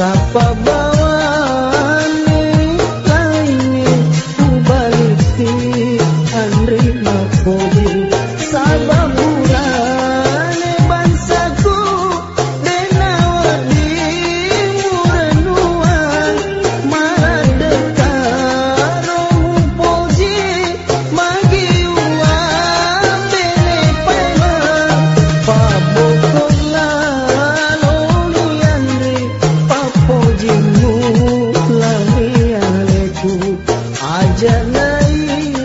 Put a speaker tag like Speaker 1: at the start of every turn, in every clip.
Speaker 1: Sapabat say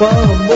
Speaker 1: Whoa.